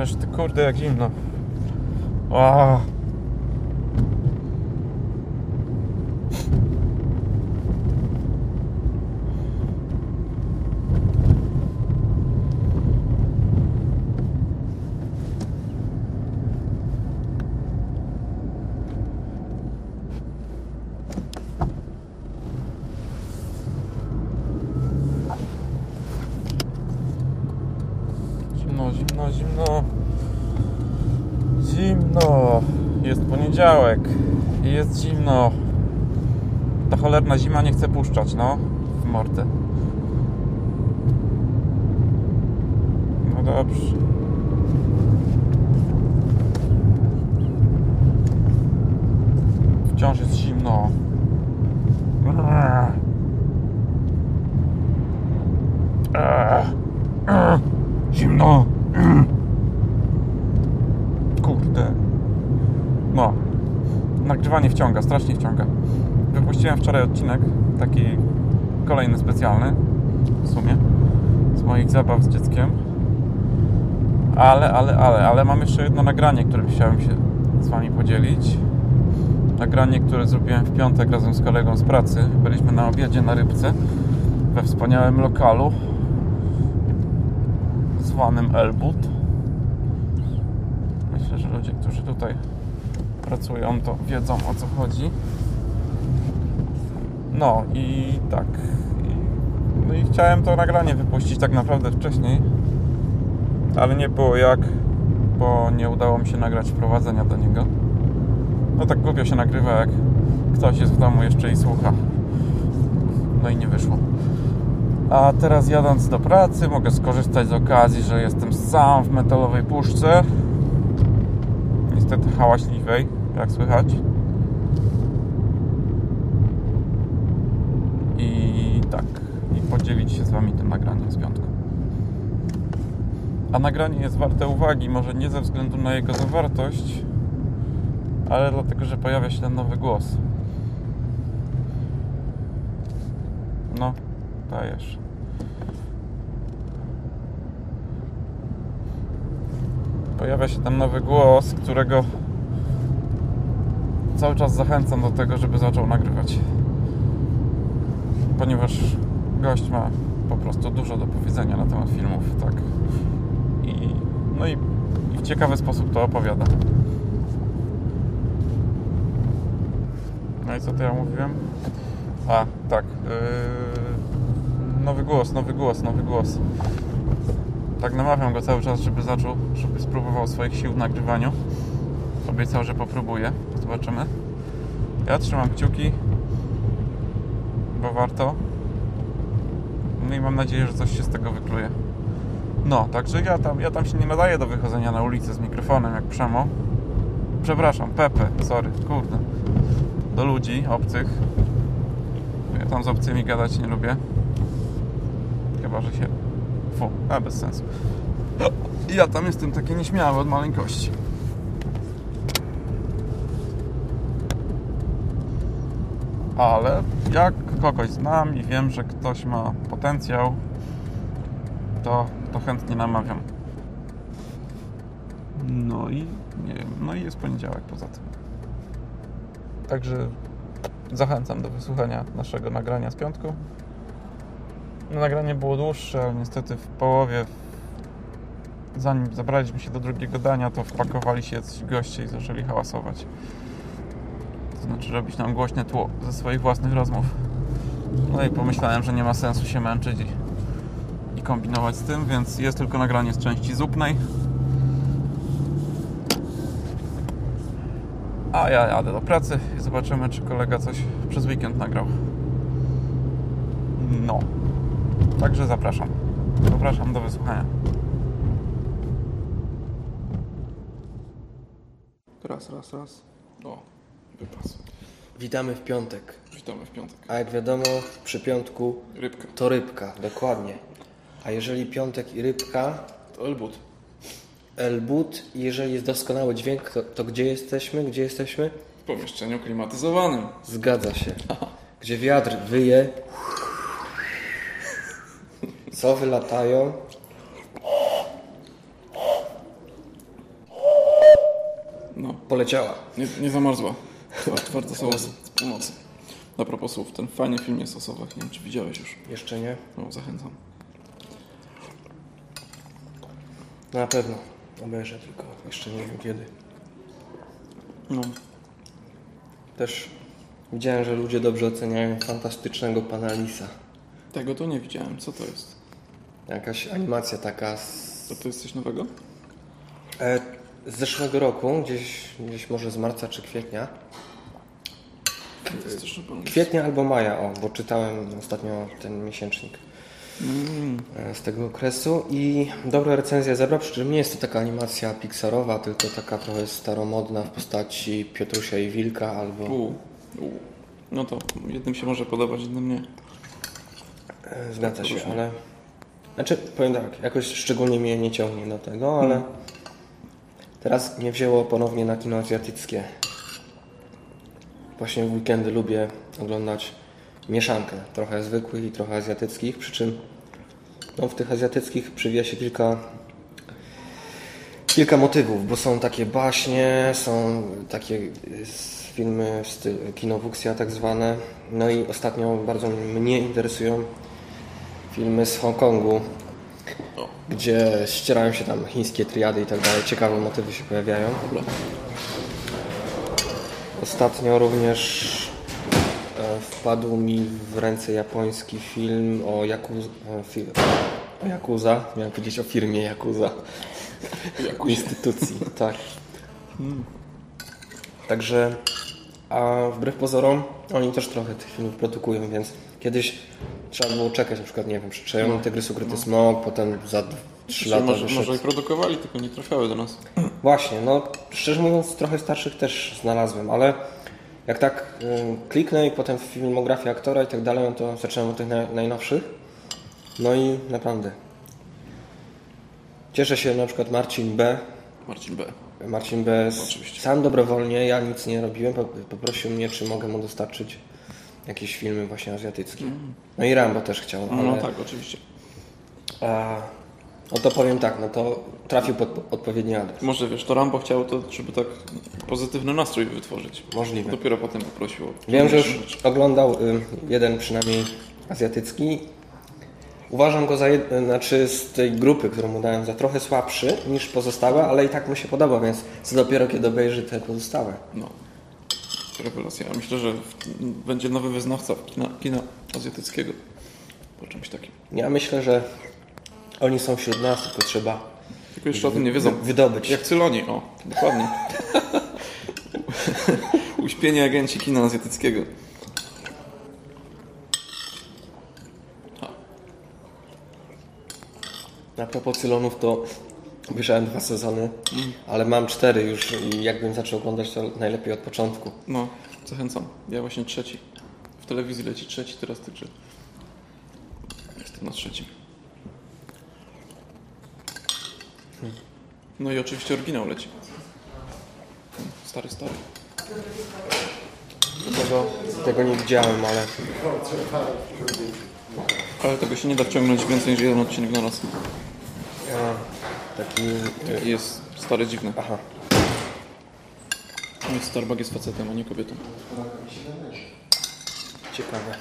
Przecież ty kurde jak zimno. O! Zimno, zimno, zimno. Zimno. Jest poniedziałek. i Jest zimno. Ta cholerna zima nie chce puszczać, no. W mordę. No dobrze. Wciąż jest zimno. Zimno. Kurde. No. Nagrywanie wciąga, strasznie wciąga. Wypuściłem wczoraj odcinek, taki kolejny specjalny, w sumie, z moich zabaw z dzieckiem. Ale, ale, ale, ale mam jeszcze jedno nagranie, którym chciałem się z Wami podzielić. Nagranie, które zrobiłem w piątek razem z kolegą z pracy. Byliśmy na obiedzie na Rybce, we wspaniałym lokalu zwanym Elbut. Myślę, że ludzie, którzy tutaj pracują, to wiedzą o co chodzi. No i tak. No i chciałem to nagranie wypuścić tak naprawdę wcześniej, ale nie było jak, bo nie udało mi się nagrać wprowadzenia do niego. No tak głupio się nagrywa, jak ktoś jest w domu jeszcze i słucha. No i nie wyszło. A teraz jadąc do pracy mogę skorzystać z okazji, że jestem sam w metalowej puszce. Niestety hałaśliwej, jak słychać. I tak, i podzielić się z Wami tym nagraniem z piątku. A nagranie jest warte uwagi, może nie ze względu na jego zawartość, ale dlatego, że pojawia się ten nowy głos. No, dajesz. Pojawia się tam nowy głos, którego cały czas zachęcam do tego, żeby zaczął nagrywać. Ponieważ gość ma po prostu dużo do powiedzenia na temat filmów, tak. I, no i, i w ciekawy sposób to opowiada. No i co to ja mówiłem? A, tak. Yy, nowy głos, nowy głos, nowy głos. Tak namawiam go cały czas, żeby zaczął, żeby spróbował swoich sił w nagrywaniu. Obiecał, że popróbuje. Zobaczymy. Ja trzymam kciuki, bo warto. No i mam nadzieję, że coś się z tego wykluje. No, także ja tam, ja tam się nie nadaję do wychodzenia na ulicę z mikrofonem jak Przemo. Przepraszam, Pepe, sorry, kurde. Do ludzi obcych. Ja tam z obcymi gadać nie lubię. Chyba, że się... Fu, a bez sensu. Ja tam jestem taki nieśmiały od maleńkości. Ale jak kogoś znam i wiem, że ktoś ma potencjał, to, to chętnie namawiam. No i nie wiem, no i jest poniedziałek poza tym. Także zachęcam do wysłuchania naszego nagrania z piątku. No, nagranie było dłuższe, ale niestety w połowie, zanim zabraliśmy się do drugiego dania, to wpakowali się jacyś goście i zaczęli hałasować. To znaczy robić nam głośne tło ze swoich własnych rozmów. No i pomyślałem, że nie ma sensu się męczyć i, i kombinować z tym, więc jest tylko nagranie z części zupnej. A ja jadę do pracy i zobaczymy, czy kolega coś przez weekend nagrał. No. Także zapraszam. Zapraszam do wysłuchania. Raz, raz, raz. O, wypas. Witamy w piątek. Witamy w piątek. A jak wiadomo, przy piątku Rybka. to rybka, dokładnie. A jeżeli piątek i rybka, To Elbut. Elbut, jeżeli jest doskonały dźwięk, to, to gdzie jesteśmy? Gdzie jesteśmy? W pomieszczeniu klimatyzowanym. Zgadza się. Gdzie wiatr wyje, sowy latają, poleciała. Nie, nie zamarzła. Twarde słowa z północy. A propos słów, ten fajny film jest o sowach. Nie wiem, czy widziałeś już. Jeszcze nie? No, zachęcam. Na pewno. Obejrzę tylko. Jeszcze nie wiem kiedy. No, Też widziałem, że ludzie dobrze oceniają fantastycznego pana Lisa. tego to nie widziałem. Co to jest? Jakaś animacja taka z, To, to jest coś nowego? e, z zeszłego roku, gdzieś, gdzieś może z marca czy kwietnia. Kwietnia albo maja, o, bo czytałem ostatnio ten miesięcznik Mm, e, z tego okresu i dobra recenzja zebrał, przy czym nie jest to taka animacja pixarowa, tylko taka trochę staromodna w postaci Piotrusia i Wilka albo... u, u. No to jednym się może podobać, innym nie. E, Zgadza się, Różnie. ale. Znaczy, powiem tak, jakoś szczególnie mnie nie ciągnie do tego, ale teraz mnie wzięło ponownie na kino azjatyckie. Właśnie w weekendy lubię oglądać mieszankę, trochę zwykłych i trochę azjatyckich, przy czym no, w tych azjatyckich przywija się kilka kilka motywów, bo są takie baśnie, są takie filmy w stylu kino tak zwane. No i ostatnio bardzo mnie interesują filmy z Hongkongu, gdzie ścierają się tam chińskie triady i tak dalej. Ciekawe motywy się pojawiają. Ostatnio również e, wpadł mi w ręce japoński film o Yakuza. O, fi, o Yakuza. Miałem powiedzieć o firmie Yakuza. Jakuś. Instytucji, tak. Także, a wbrew pozorom, oni też trochę tych filmów produkują, więc kiedyś trzeba było czekać, na przykład, nie wiem, przy Przejął Tygrys Ukryty Smok, potem za 3 lata może, wyszedł. może i produkowali, tylko nie trafiały do nas. Właśnie, no szczerze mówiąc trochę starszych też znalazłem, ale jak tak y, kliknę i potem filmografia aktora i tak dalej, no to zaczynam od tych naj, najnowszych. No i naprawdę. Cieszę się na przykład Marcin B. Marcin B. Marcin B. Oczywiście. sam dobrowolnie, ja nic nie robiłem, po- poprosił mnie, czy mogę mu dostarczyć jakieś filmy właśnie azjatyckie. No i Rambo też chciał, ale... No tak, oczywiście. A, no to powiem tak, no to trafił pod odpowiedni adres. Może wiesz, to Rambo chciał to, żeby tak pozytywny nastrój wytworzyć. Możliwe. Dopiero potem poprosił Wiem, że już oglądał jeden przynajmniej azjatycki. Uważam go za jed... znaczy z tej grupy, którą mu dałem, za trochę słabszy niż pozostałe, ale i tak mu się podoba, więc co dopiero kiedy obejrzy te pozostałe. No. Rewelacja. Ja myślę, że będzie nowy wyznawca kina, kina azjatyckiego. Po czymś takim. Ja myślę, że oni są wśród nas, tylko trzeba Tylko jeszcze o tym nie wiedzą. wy- wydobyć. Jak Cyloni, o, dokładnie. Uśpienie agenci kina azjatyckiego. A propos Cylonów, to obejrzałem dwa sezony, ale mam cztery już i jakbym zaczął oglądać to najlepiej od początku. No, zachęcam. Ja właśnie trzeci. W telewizji leci trzeci, teraz także jestem na trzecim. No i oczywiście oryginał leci. Stary, stary. Tego, tego nie widziałem, ale Ale tego się nie da wciągnąć więcej niż jeden odcinek na raz. Ja, taki... jest stary dziwny. Aha. Więc Starbuck jest facetem, a nie kobietą. Ciekawe.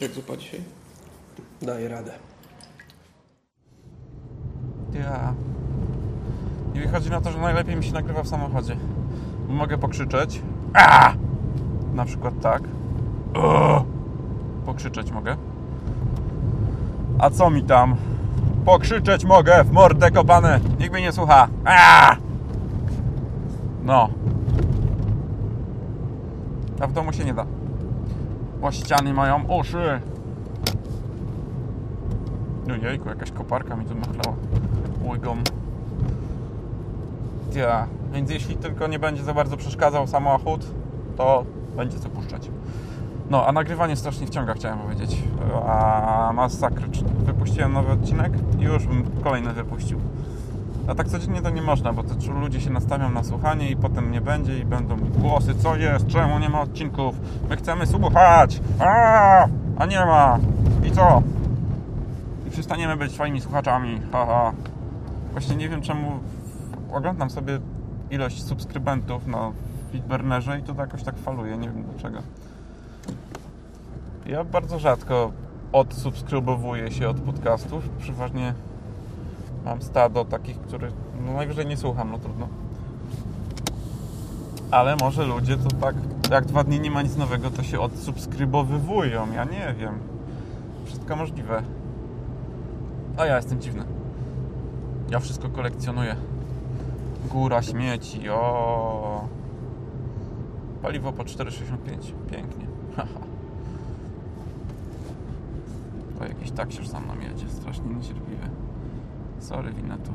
Jak zupa dzisiaj? Daję radę. Ja. I wychodzi na to, że najlepiej mi się nagrywa w samochodzie. Mogę pokrzyczeć. A! Na przykład tak. O! Pokrzyczeć mogę. A co mi tam? Pokrzyczeć mogę w mordę kopane. Nikt mnie nie słucha. A! No. A w domu się nie da. Bo ściany mają uszy. No jejku, jakaś koparka mi tu machlała łygą. Ja, więc jeśli tylko nie będzie za bardzo przeszkadzał samochód, to będzie co puszczać. No, a nagrywanie strasznie wciąga, chciałem powiedzieć. A masakryczne. Wypuściłem nowy odcinek i już bym kolejny wypuścił. A tak codziennie to nie można, bo to ludzie się nastawią na słuchanie i potem nie będzie i będą głosy, co jest, czemu nie ma odcinków, my chcemy słuchać, a, A nie ma. I co? I przestaniemy być twoimi słuchaczami. Haha. Właśnie nie wiem czemu oglądam sobie ilość subskrybentów na Feedburnerze i to jakoś tak faluje. Nie wiem dlaczego. Ja bardzo rzadko odsubskrybowuję się od podcastów. Przeważnie mam stado takich, których no najwyżej nie słucham, no trudno. Ale może ludzie to tak, jak dwa dni nie ma nic nowego, to się odsubskrybowywują. Ja nie wiem. Wszystko możliwe. A ja jestem dziwny. Ja wszystko kolekcjonuję. Góra śmieci, o. Paliwo po 4,65. Pięknie. To jakiś taksiarz sam nam jedzie. Strasznie niecierpliwy. Sorry, winę tu.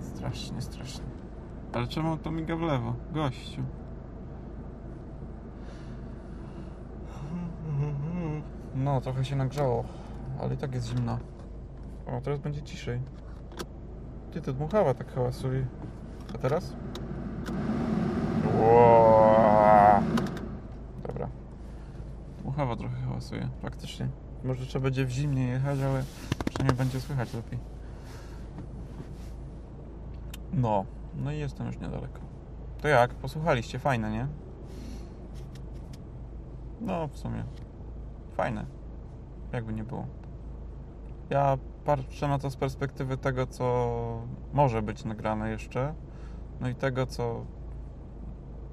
Strasznie, strasznie. Ale czemu to miga w lewo? Gościu. No, trochę się nagrzało, ale i tak jest zimno. O, teraz będzie ciszej. Ty, to dmuchała tak hałasuje. A teraz? Dobra. Dmuchawa trochę hałasuje, faktycznie. Może trzeba będzie w zimnie jechać, ale przynajmniej będzie słychać lepiej. No, no i jestem już niedaleko. To jak? Posłuchaliście? Fajne, nie? No, w sumie. Fajne. Jakby nie było. Ja patrzę na to z perspektywy tego, co może być nagrane jeszcze. No i tego, co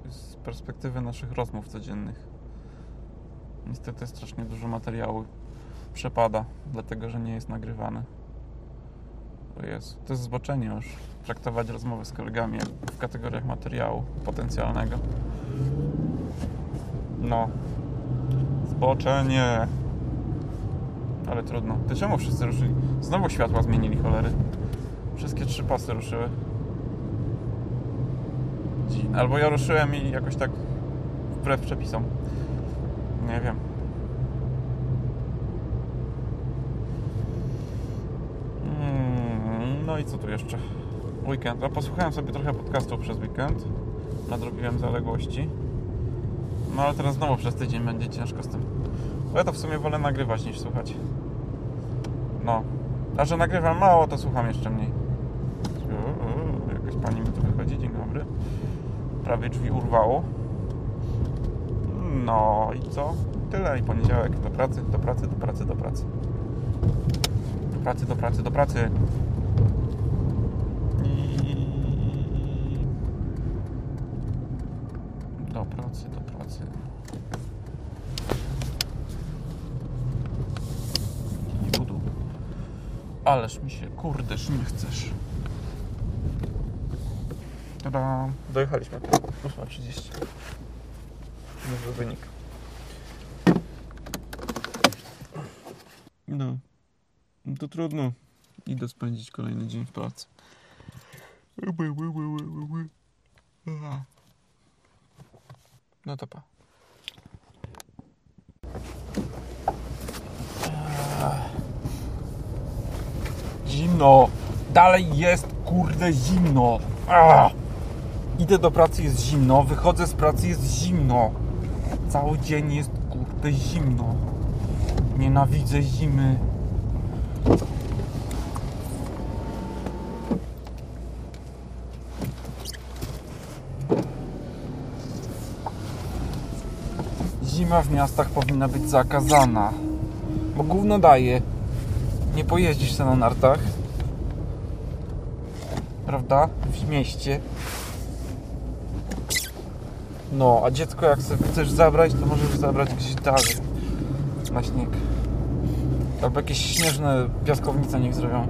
z perspektywy naszych rozmów codziennych. Niestety strasznie dużo materiału przepada, dlatego że nie jest nagrywany. O Jezu, to jest zboczenie już. Traktować rozmowy z kolegami w kategoriach materiału potencjalnego. No. Zboczenie. Ale trudno. Ty czemu wszyscy ruszyli? Znowu światła zmienili cholery. Wszystkie trzy pasy ruszyły. Dziwne. Albo ja ruszyłem i jakoś tak wbrew przepisom. Nie wiem. Mm, No i co tu jeszcze? Weekend. A posłuchałem sobie trochę podcastów przez weekend. Nadrobiłem zaległości. No ale teraz znowu przez tydzień będzie ciężko z tym. Ja to w sumie wolę nagrywać niż słuchać. No. A że nagrywam mało, to słucham jeszcze mniej. Uuu, jakaś pani mi tu wychodzi. Dzień dobry. Prawie drzwi urwało. No i co? Tyle. I poniedziałek do pracy, do pracy, do pracy, do pracy. Do pracy, do pracy, do pracy. I... Do pracy, do pracy. Nie budu. Ależ mi się, kurdeż, nie chcesz. Tada. Dojechaliśmy. 8.30. Niezły wynik. No. No to trudno. Idę spędzić kolejny dzień w pracy. No to pa. Zimno. Dalej jest kurde zimno. Ach. Idę do pracy, jest zimno. Wychodzę z pracy, jest zimno. Cały dzień jest kurde zimno. Nienawidzę zimy. Zima w miastach powinna być zakazana. Bo gówno daje. Nie pojeździsz na nartach. Prawda? W mieście. No, a dziecko jak sobie chcesz zabrać, to możesz zabrać gdzieś dalej. Na śnieg. Albo jakieś śnieżne piaskownice niech zrobią.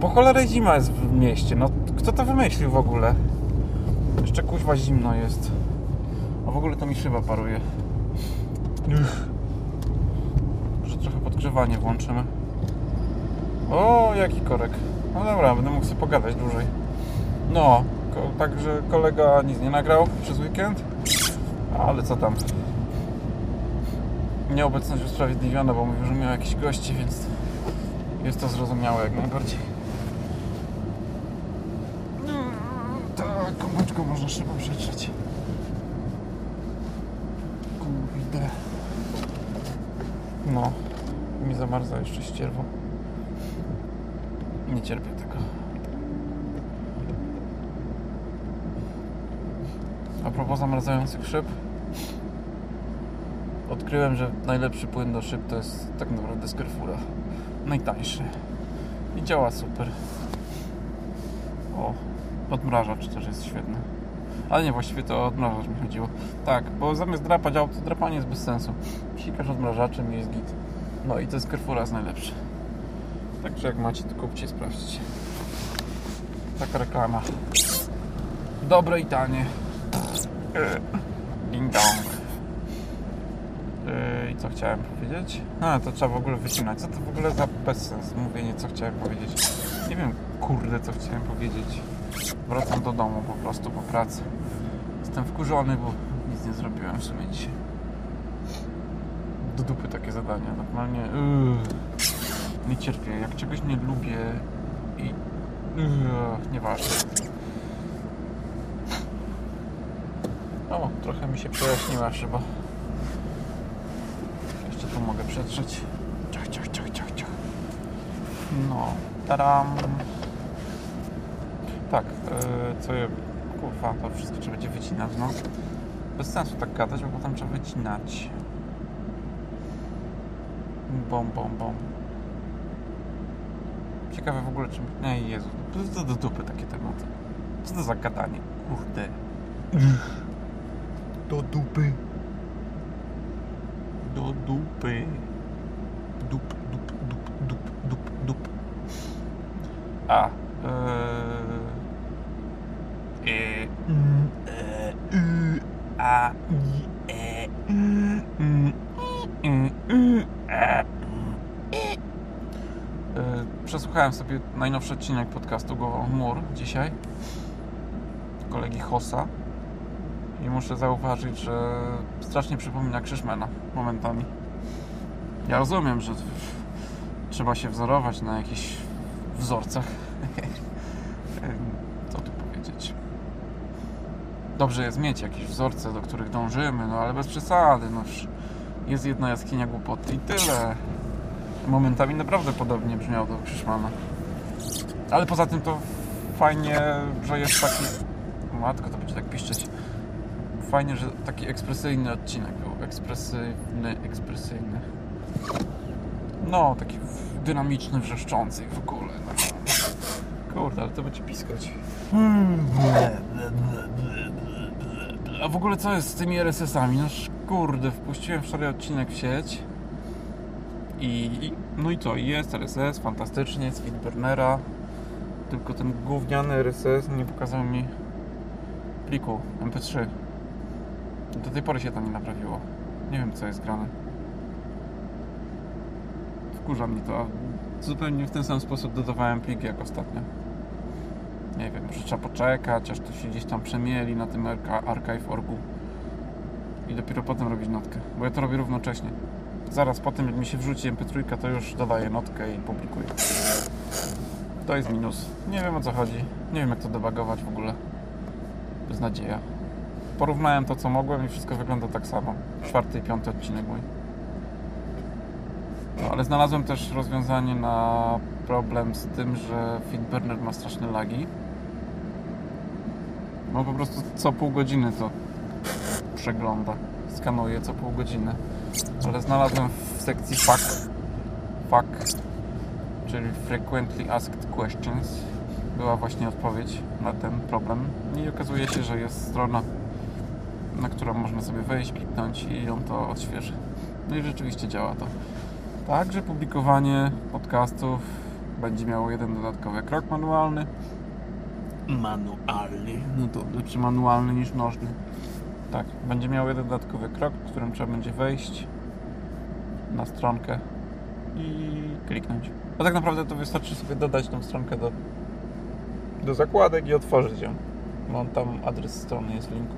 Po cholerę zima jest w mieście. No, kto to wymyślił w ogóle? Jeszcze kuźwa zimno jest. A w ogóle to mi szyba paruje. Uch. Może trochę podgrzewanie włączymy. O, jaki korek. No dobra, będę mógł sobie pogadać dłużej. No, ko także kolega nic nie nagrał przez weekend. Ale co tam? Nieobecność usprawiedliwiona, bo mówił, że miał jakieś gości, więc jest to zrozumiałe jak najbardziej. Tak. taką boczką można szybko przetrzeć. Kurde. No, mi zamarza jeszcze ścierwo. Nie cierpię tego. A propos zamarzających szyb, odkryłem, że najlepszy płyn do szyb to jest tak naprawdę z Carrefoura. Najtańszy. I działa super. O, odmrażacz też jest świetny. Ale nie, właściwie to odmrażacz mi chodziło. Tak, bo zamiast drapać auto, drapanie jest bez sensu. Sikasz odmrażaczem i jest git. No i to z Carrefoura jest najlepszy. Także jak macie, to kupcie sprawdźcie. Taka reklama. Dobre i tanie. Yy, Ding dong. Yy, I co chciałem powiedzieć? A, to trzeba w ogóle wycinać. Co to w ogóle za bezsens? Mówienie, co chciałem powiedzieć. Nie wiem, kurde, co chciałem powiedzieć. Wracam do domu po prostu po pracy. Jestem wkurzony, bo nic nie zrobiłem w sumie dzisiaj. Do dupy takie zadania. Normalnie... Yy, nie cierpię. Jak czegoś nie lubię i... Nieważne. O, trochę mi się przejaśniła szyba. Jeszcze tu mogę przetrzeć. Ciach, ciach, ciach, ciach, ciach. No, taram. Tak, yy, co je... Kurwa, to wszystko trzeba będzie wycinać, no. Bez sensu tak gadać, bo potem trzeba wycinać. Bom, bom, bom. Ciekawe w ogóle, czy... Nie, Jezu, to do dupy takie tematy. Co to za gadanie? Kurde. Do dupy. Do dupy. Dup, dup, dup, dup, dup, dup. A. Yy... E, mm, e, y, a, i, e, y, mm, i, y, e, y. Przesłuchałem sobie najnowszy odcinek podcastu Głową Chmur dzisiaj kolegi Hossa i muszę zauważyć, że strasznie przypomina Krzyszmana momentami. Ja rozumiem, że trzeba się wzorować na jakichś wzorcach. Co tu powiedzieć? Dobrze jest mieć jakieś wzorce, do których dążymy, no ale bez przesady. No, jest jedna jaskinia głupoty i tyle. Momentami naprawdę podobnie brzmiał do Krzyszmana. Ale poza tym to fajnie, że jest taki... Matko, to będzie tak piszczeć. Fajnie, że taki ekspresyjny odcinek był. Ekspresyjny, ekspresyjny. No, taki dynamiczny, wrzeszczący w ogóle. No. Kurde, ale to będzie piskać. A w ogóle co jest z tymi RSS-ami? No kurde, wpuściłem wczoraj odcinek w sieć. I no i co? Jest RSS, fantastycznie, z Feedburnera. Tylko ten gówniany RSS nie pokazał mi pliku MP3. Do tej pory się to nie naprawiło. Nie wiem co jest grane. Wkurza mnie to. Zupełnie w ten sam sposób dodawałem pliki jak ostatnio. Nie wiem, może trzeba poczekać, aż to się gdzieś tam przemieli na tym archive.orgu i dopiero potem robić notkę, bo ja to robię równocześnie. Zaraz po tym, jak mi się wrzuci MP3, to już dodaję notkę i publikuję. To jest minus. Nie wiem o co chodzi. Nie wiem jak to debugować w ogóle. Beznadzieja. Porównałem to co mogłem i wszystko wygląda tak samo. Czwarty i piąty odcinek mój. No, ale znalazłem też rozwiązanie na problem z tym, że Feedburner ma straszne lagi. No po prostu co pół godziny to przegląda. Skanuje co pół godziny. Ale znalazłem w sekcji FAQ, FAQ czyli Frequently Asked Questions była właśnie odpowiedź na ten problem i okazuje się, że jest strona na którą można sobie wejść, kliknąć i ją to odświeży. No i rzeczywiście działa to. Także publikowanie podcastów będzie miało jeden dodatkowy krok manualny. Manualny. No to lepszy manualny niż nożny. Tak, będzie miał jeden dodatkowy krok, w którym trzeba będzie wejść na stronkę i kliknąć. A tak naprawdę to wystarczy sobie dodać tą stronkę do, do zakładek i otworzyć ją. Mam tam adres strony, jest link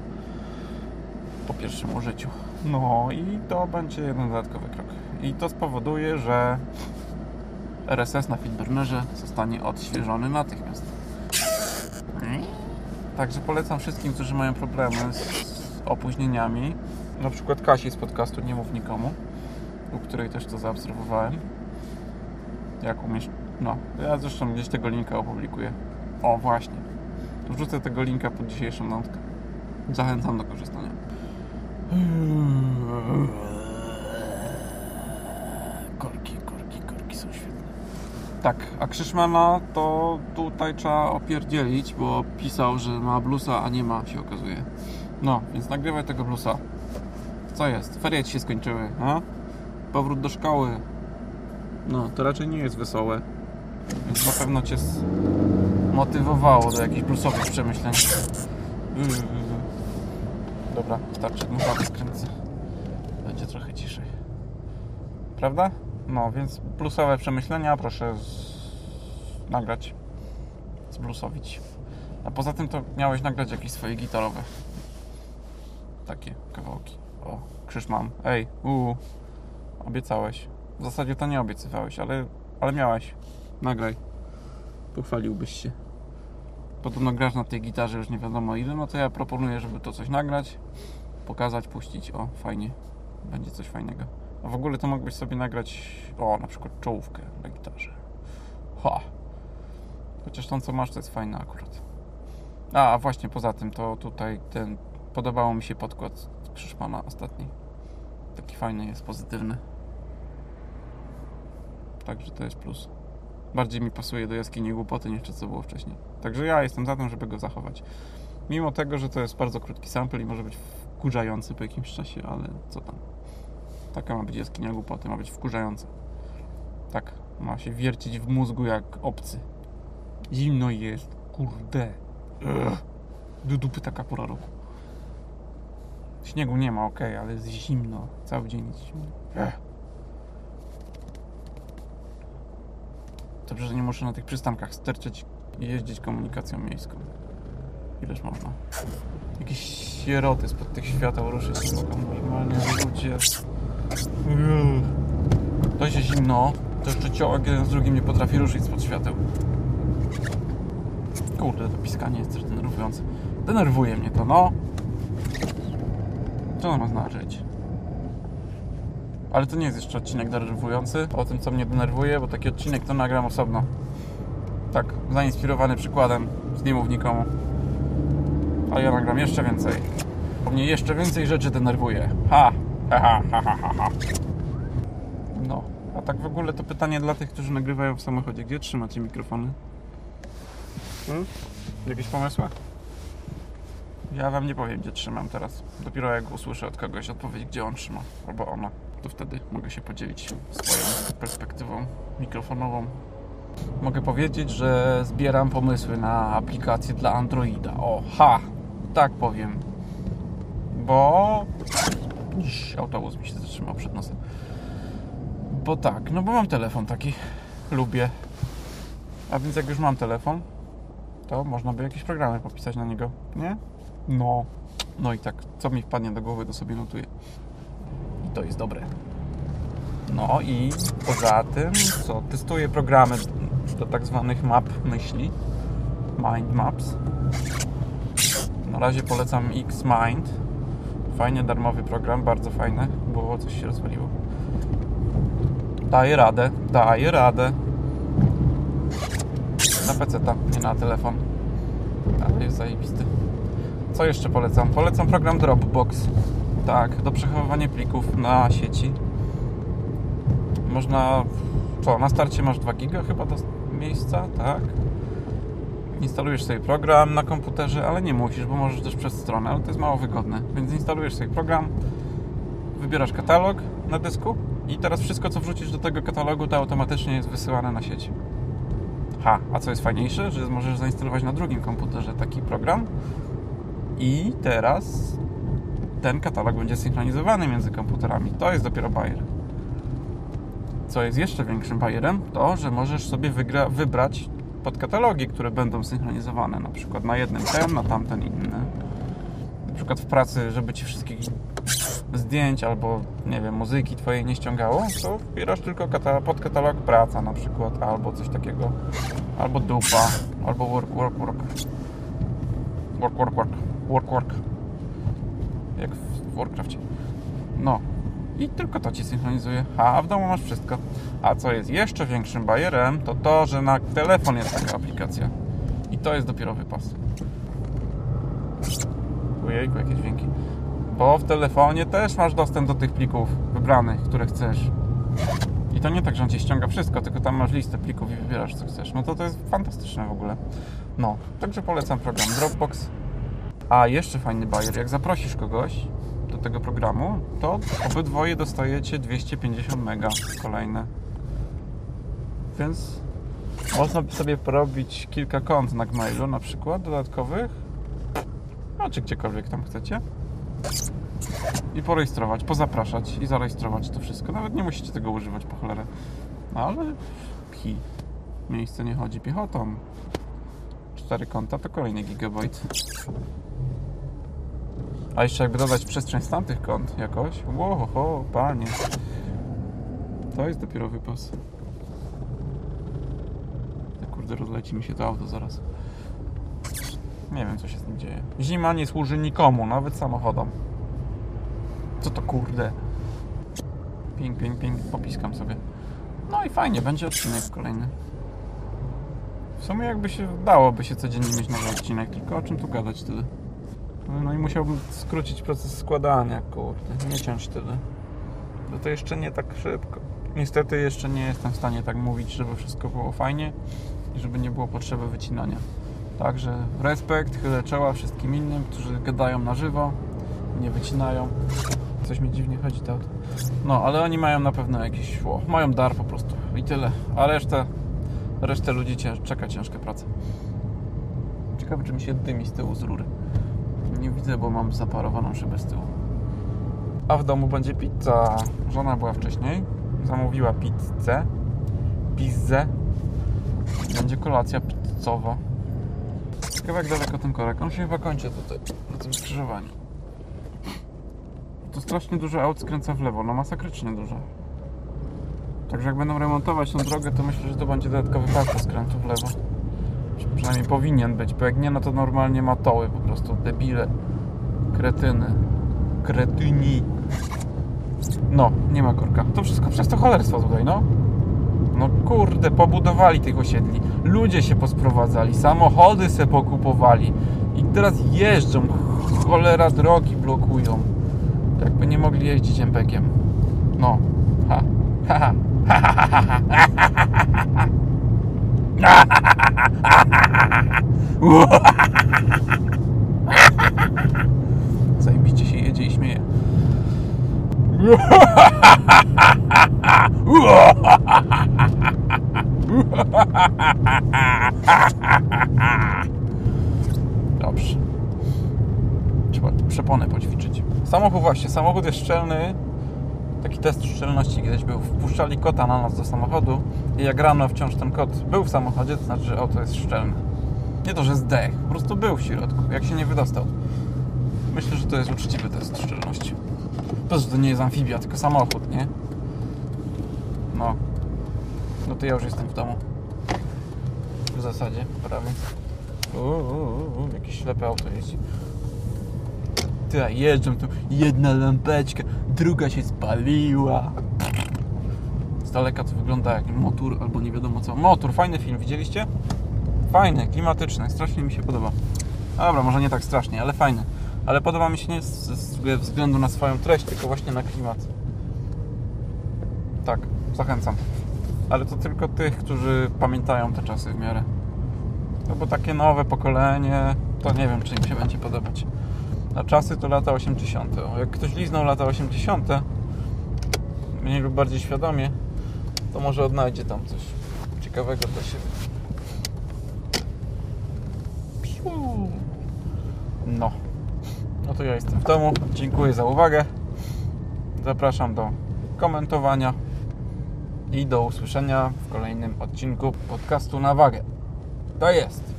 po pierwszym użyciu. No i to będzie jeden dodatkowy krok. I to spowoduje, że RSS na Feedburnerze zostanie odświeżony natychmiast. Także polecam wszystkim, którzy mają problemy z opóźnieniami. Na przykład Kasi z podcastu Nie Mów Nikomu, u której też to zaobserwowałem. Jak umiesz... No, ja zresztą gdzieś tego linka opublikuję. O, właśnie. Wrzucę tego linka pod dzisiejszą notkę. Zachęcam do korzystania. Korki, korki, korki są świetne. Tak, a Krzyszmana to tutaj trzeba opierdzielić, bo pisał, że ma blusa, a nie ma, się okazuje. No, więc nagrywaj tego blusa. Co jest? Ferie ci się skończyły, a? Powrót do szkoły. No, to raczej nie jest wesołe. Więc na pewno cię motywowało do jakichś bluesowych przemyśleń. Dobra, starczy, naprawdę skręcę. Będzie trochę ciszej. Prawda? No, więc plusowe przemyślenia proszę z... nagrać. Zblusowić. A poza tym to miałeś nagrać jakieś swoje gitarowe. Takie kawałki. O, krzyż mam. Ej, uuu. Obiecałeś. W zasadzie to nie obiecywałeś, ale, ale miałeś. Nagraj. Pochwaliłbyś się. Podobno grasz na tej gitarze już nie wiadomo ile, no to ja proponuję, żeby to coś nagrać, pokazać, puścić. O, fajnie. Będzie coś fajnego. A w ogóle to mógłbyś sobie nagrać, o, na przykład czołówkę na gitarze. Ha! Chociaż tą, co masz, to jest fajne akurat. A, a właśnie, poza tym, to tutaj ten, podobało mi się podkład Krzyszmana ostatni. Taki fajny jest, pozytywny. Także to jest plus. Bardziej mi pasuje do jaskini głupoty niż to, co było wcześniej. Także ja jestem za tym, żeby go zachować. Mimo tego, że to jest bardzo krótki sample i może być wkurzający po jakimś czasie, ale co tam. Taka ma być jaskinia głupoty, ma być wkurzająca. Tak, ma się wiercić w mózgu jak obcy. Zimno jest, kurde. Ugh. Do dupy taka pora roku. Śniegu nie ma, ok, ale jest zimno. Cały dzień jest zimno. Dobrze, że nie muszę na tych przystankach sterczeć i jeździć komunikacją miejską. Ileż można. Jakieś sieroty spod tych świateł ruszyć nie mogą. Normalnie ludzie. To się zimno, to jeszcze ciołek jeden z drugim nie potrafi ruszyć spod świateł. Kurde, to piskanie jest też denerwujące. Denerwuje mnie to, no. Co ono znaczyć? Ale to nie jest jeszcze odcinek denerwujący o tym, co mnie denerwuje, bo taki odcinek to nagram osobno. Tak, zainspirowany przykładem z nie mów nikomu. Ale ja nagram jeszcze więcej. Bo mnie jeszcze więcej rzeczy denerwuje. Ha, ha, ha, ha, ha, ha. No, a tak w ogóle to pytanie dla tych, którzy nagrywają w samochodzie. Gdzie trzymacie mikrofony? Hmm? Jakieś pomysły? Ja wam nie powiem, gdzie trzymam teraz. Dopiero jak usłyszę od kogoś odpowiedź, gdzie on trzyma, albo ona, to wtedy mogę się podzielić swoją perspektywą mikrofonową. Mogę powiedzieć, że zbieram pomysły na aplikację dla Androida. O, ha! Tak powiem. Bo... Autobus mi się zatrzymał przed nosem. Bo tak, no bo mam telefon taki. Lubię. A więc jak już mam telefon, to można by jakieś programy popisać na niego, nie? No. No i tak, co mi wpadnie do głowy, to sobie notuję. I to jest dobre. No i poza tym, co, testuję programy do tak zwanych map myśli. Mind Maps. Na razie polecam Xmind. Fajnie, darmowy program, bardzo fajny, bo coś się rozwaliło. Daje radę, daje radę. Na PC, nie na telefon. Ale jest zajebisty. Co jeszcze polecam? Polecam program Dropbox. Tak, do przechowywania plików na sieci. Można... Co, na starcie masz 2 giga chyba do miejsca, tak? Instalujesz sobie program na komputerze, ale nie musisz, bo możesz też przez stronę, ale to jest mało wygodne. Więc instalujesz sobie program, wybierasz katalog na dysku i teraz wszystko, co wrzucisz do tego katalogu, to automatycznie jest wysyłane na sieć. Ha, a co jest fajniejsze, że możesz zainstalować na drugim komputerze taki program i teraz ten katalog będzie synchronizowany między komputerami. To jest dopiero bajer. Co jest jeszcze większym bajerem, to, że możesz sobie wybrać podkatalogi, które będą synchronizowane, na przykład na jednym ten, na tamten inny. Na przykład w pracy, żeby Ci wszystkich zdjęć albo, nie wiem, muzyki Twojej nie ściągało, to wybierasz tylko podkatalog praca na przykład, albo coś takiego, albo dupa, albo work, work, work. Work, work, work. Work, work. Jak w Warcrafcie. No. I tylko to ci synchronizuje. A w domu masz wszystko. A co jest jeszcze większym bajerem, to to, że na telefon jest taka aplikacja. I to jest dopiero wypas. Ojejku, jakie dźwięki. Bo w telefonie też masz dostęp do tych plików wybranych, które chcesz. I to nie tak, że on ci ściąga wszystko, tylko tam masz listę plików i wybierasz co chcesz. No to to jest fantastyczne w ogóle. No, także polecam program Dropbox. A jeszcze fajny bajer, jak zaprosisz kogoś do tego programu, to obydwoje dostajecie 250 mega kolejne. Więc można sobie porobić kilka kont na Gmailu na przykład dodatkowych. No, czy gdziekolwiek tam chcecie. I porejestrować, pozapraszać i zarejestrować to wszystko. Nawet nie musicie tego używać po cholerę. No, ale pi. Miejsce nie chodzi piechotą. Cztery konta to kolejny gigabajt. A jeszcze jakby dodać przestrzeń z tamtych kont jakoś. Łoho, panie. To jest dopiero wypas. Kurde, rozleci mi się to auto zaraz. Nie wiem, co się z tym dzieje. Zima nie służy nikomu, nawet samochodom. Co to kurde? Ping, ping, ping. Popiskam sobie. No i fajnie, będzie odcinek kolejny. W sumie jakby się dałoby się codziennie mieć nowy odcinek, tylko o czym tu gadać tyle. No i musiałbym skrócić proces składania, kurde, nie ciąć tyle. No to jeszcze nie tak szybko. Niestety jeszcze nie jestem w stanie tak mówić, żeby wszystko było fajnie i żeby nie było potrzeby wycinania. Także respekt, chylę czoła wszystkim innym, którzy gadają na żywo, nie wycinają. Coś mi dziwnie chodzi to. No, ale oni mają na pewno jakiś, o, mają dar po prostu i tyle. A resztę, resztę ludzi cię, czeka ciężka praca. Ciekawe, czy mi się dymi z tyłu z rury. Nie widzę, bo mam zaparowaną szybę z tyłu. A w domu będzie pizza. Żona była wcześniej. Zamówiła pizzę. Pizzę. Będzie kolacja pizzowa. Ciekawe jak daleko ten korek. On się chyba kończy tutaj, na tym skrzyżowaniu. To strasznie dużo aut skręca w lewo, no masakrycznie dużo. Także jak będą remontować tą drogę, to myślę, że to będzie dodatkowy pas skrętu w lewo. Przynajmniej powinien być, bo jak nie, no to normalnie ma toły po prostu, debile, kretyny, kretyni. No, nie ma korka. To wszystko przez to cholerstwo tutaj, no. No kurde, pobudowali tych osiedli. Ludzie się posprowadzali, samochody se pokupowali. I teraz jeżdżą, cholera drogi blokują. Jakby nie mogli jeździć MPK-iem. No. Ha. Ha, ha, ha, ha, ha, ha, ha, ha. Zajebiście się jedzie i śmieje. Dobrze. Trzeba przeponę poćwiczyć. Samochód właśnie, samochód jest szczelny. Taki test szczelności kiedyś był. Wpuszczali kota na nas do samochodu i jak rano wciąż ten kot był w samochodzie, to znaczy, że auto jest szczelne. Nie to, że zdech, po prostu był w środku, jak się nie wydostał. Myślę, że to jest uczciwy test szczelności. To, że to nie jest amfibia, tylko samochód, nie? No. No to ja już jestem w domu. W zasadzie, prawie. Uuu, jakieś ślepe auto jeździ. Ty, a jeżdżą tu jedna lampeczka, druga się spaliła. Z daleka to wygląda jak motor albo nie wiadomo co. Motor, fajny film, widzieliście? Fajny, klimatyczny, strasznie mi się podoba. Dobra, może nie tak strasznie, ale fajny. Ale podoba mi się nie ze względu na swoją treść, tylko właśnie na klimat. Tak, zachęcam. Ale to tylko tych, którzy pamiętają te czasy w miarę. No bo takie nowe pokolenie, to nie wiem, czy im się będzie podobać. A czasy to lata 80. O, Jak ktoś liznął lata 80., mniej lub bardziej świadomie, to może odnajdzie tam coś ciekawego dla siebie. Piu. No. No to ja jestem w domu. Dziękuję za uwagę. Zapraszam do komentowania i do usłyszenia w kolejnym odcinku podcastu na wagę. To jest.